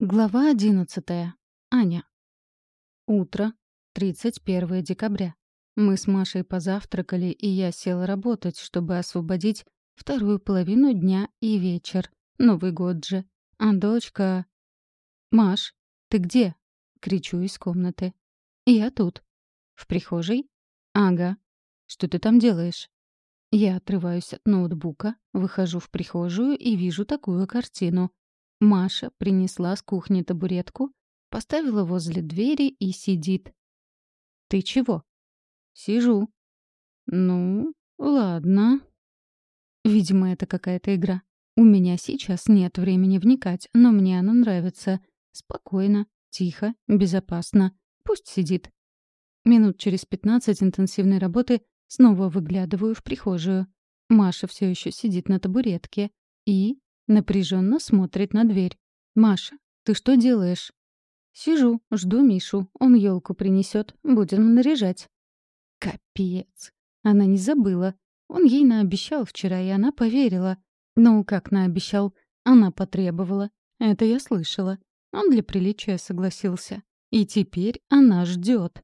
Глава одиннадцатая. Аня. Утро. 31 декабря. Мы с Машей позавтракали, и я села работать, чтобы освободить вторую половину дня и вечер. Новый год же. А дочка... «Маш, ты где?» — кричу из комнаты. «Я тут». «В прихожей?» «Ага. Что ты там делаешь?» Я отрываюсь от ноутбука, выхожу в прихожую и вижу такую картину — Маша принесла с кухни табуретку, поставила возле двери и сидит. «Ты чего?» «Сижу». «Ну, ладно». Видимо, это какая-то игра. У меня сейчас нет времени вникать, но мне она нравится. Спокойно, тихо, безопасно. Пусть сидит. Минут через пятнадцать интенсивной работы снова выглядываю в прихожую. Маша все еще сидит на табуретке и Напряженно смотрит на дверь. «Маша, ты что делаешь?» «Сижу, жду Мишу. Он елку принесет. Будем наряжать». Капец. Она не забыла. Он ей наобещал вчера, и она поверила. Ну, как наобещал? Она потребовала. Это я слышала. Он для приличия согласился. И теперь она ждет.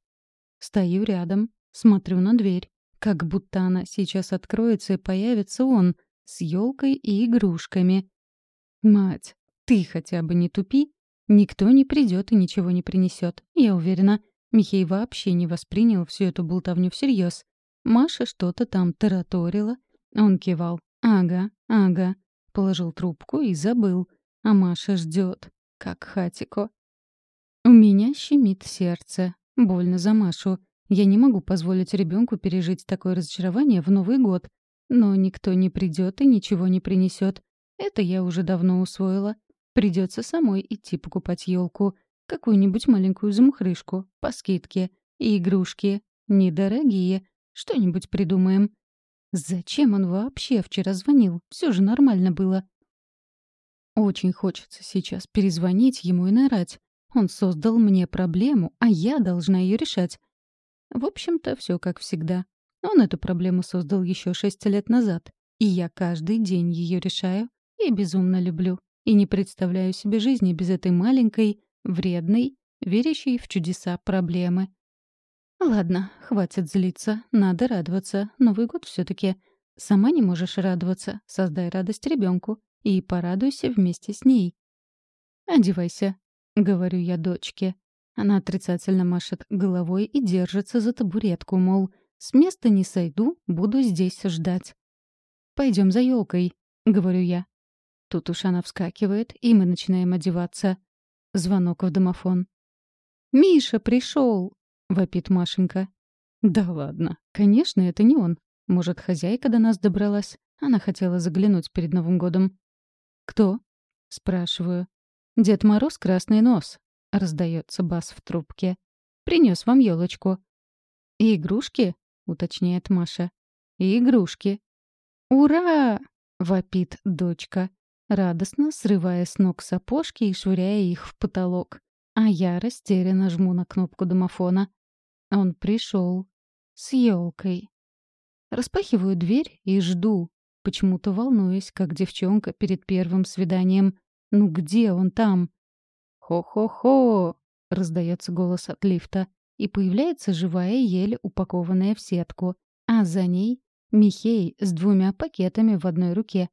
Стою рядом, смотрю на дверь. Как будто она сейчас откроется и появится он — с елкой и игрушками. Мать, ты хотя бы не тупи. Никто не придет и ничего не принесет. Я уверена, Михей вообще не воспринял всю эту болтовню всерьез. Маша что-то там тараторила. Он кивал. «Ага, ага». Положил трубку и забыл. А Маша ждет, как хатико. У меня щемит сердце. Больно за Машу. Я не могу позволить ребенку пережить такое разочарование в Новый год. Но никто не придет и ничего не принесет. Это я уже давно усвоила. Придется самой идти покупать елку, какую-нибудь маленькую замухрышку, по скидке, и игрушки. Недорогие. Что-нибудь придумаем. Зачем он вообще вчера звонил? Все же нормально было. Очень хочется сейчас перезвонить ему и нарать. Он создал мне проблему, а я должна ее решать. В общем-то, все как всегда. Он эту проблему создал еще шесть лет назад, и я каждый день ее решаю и безумно люблю. И не представляю себе жизни без этой маленькой, вредной, верящей в чудеса проблемы. Ладно, хватит злиться, надо радоваться. Новый год все таки Сама не можешь радоваться, создай радость ребенку и порадуйся вместе с ней. «Одевайся», — говорю я дочке. Она отрицательно машет головой и держится за табуретку, мол, с места не сойду, буду здесь ждать. Пойдем за елкой, говорю я. Тут уж она вскакивает, и мы начинаем одеваться. Звонок в домофон. «Миша пришел!» — вопит Машенька. «Да ладно, конечно, это не он. Может, хозяйка до нас добралась? Она хотела заглянуть перед Новым годом». «Кто?» — спрашиваю. «Дед Мороз красный нос», — раздается бас в трубке. «Принес вам елочку». «И игрушки?» Уточняет Маша. «И игрушки». «Ура!» — вопит дочка, радостно срывая с ног сапожки и швыряя их в потолок. А я растерянно жму на кнопку домофона. Он пришел. С елкой. Распахиваю дверь и жду, почему-то волнуюсь, как девчонка перед первым свиданием. «Ну где он там?» «Хо-хо-хо!» — раздается голос от лифта и появляется живая ель, упакованная в сетку, а за ней Михей с двумя пакетами в одной руке.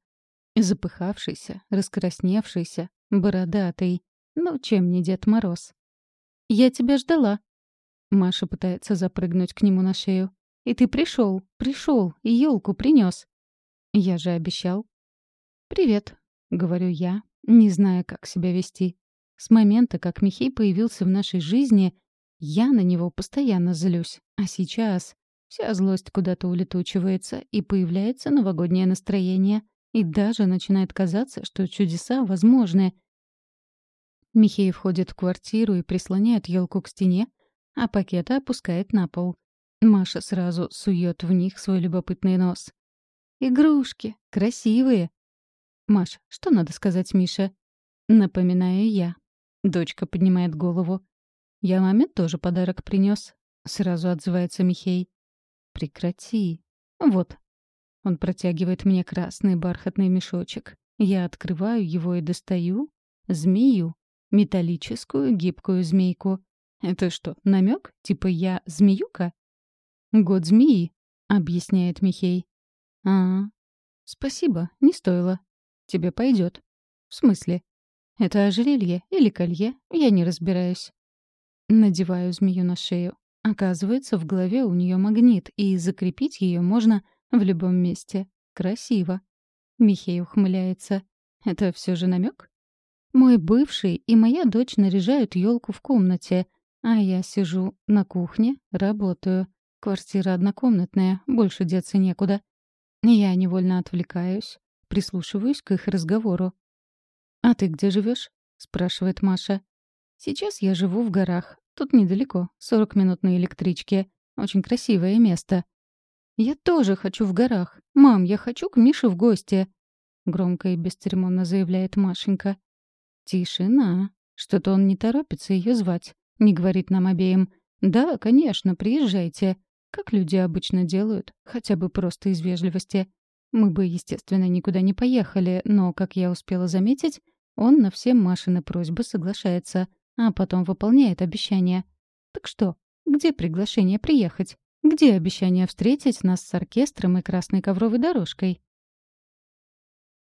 Запыхавшийся, раскрасневшийся, бородатый. Ну, чем не Дед Мороз? «Я тебя ждала». Маша пытается запрыгнуть к нему на шею. «И ты пришел, пришел, и елку принес. «Я же обещал». «Привет», — говорю я, не зная, как себя вести. С момента, как Михей появился в нашей жизни, я на него постоянно злюсь. А сейчас вся злость куда-то улетучивается, и появляется новогоднее настроение. И даже начинает казаться, что чудеса возможны. Михей входит в квартиру и прислоняет елку к стене, а пакеты опускает на пол. Маша сразу сует в них свой любопытный нос. «Игрушки! Красивые!» «Маш, что надо сказать Мише?» Напоминаю я. Дочка поднимает голову. «Я маме тоже подарок принес», — сразу отзывается Михей. «Прекрати. Вот». Он протягивает мне красный бархатный мешочек. Я открываю его и достаю змею. Металлическую гибкую змейку. Это что, намек? Типа я змеюка? Год змеи, объясняет Михей. А, спасибо, не стоило. Тебе пойдет. В смысле? Это ожерелье или колье, я не разбираюсь. Надеваю змею на шею. Оказывается, в голове у нее магнит, и закрепить ее можно в любом месте. Красиво. Михей ухмыляется. Это все же намек? Мой бывший и моя дочь наряжают елку в комнате, а я сижу на кухне, работаю. Квартира однокомнатная, больше деться некуда. Я невольно отвлекаюсь, прислушиваюсь к их разговору. «А ты где живешь? спрашивает Маша. «Сейчас я живу в горах. Тут недалеко, 40 минут на электричке. Очень красивое место». «Я тоже хочу в горах. Мам, я хочу к Мише в гости», — громко и бесцеремонно заявляет Машенька. Тишина. Что-то он не торопится ее звать. Не говорит нам обеим. «Да, конечно, приезжайте». Как люди обычно делают, хотя бы просто из вежливости. Мы бы, естественно, никуда не поехали, но, как я успела заметить, он на все Машины просьбы соглашается, а потом выполняет обещания. Так что, где приглашение приехать? Где обещание встретить нас с оркестром и красной ковровой дорожкой?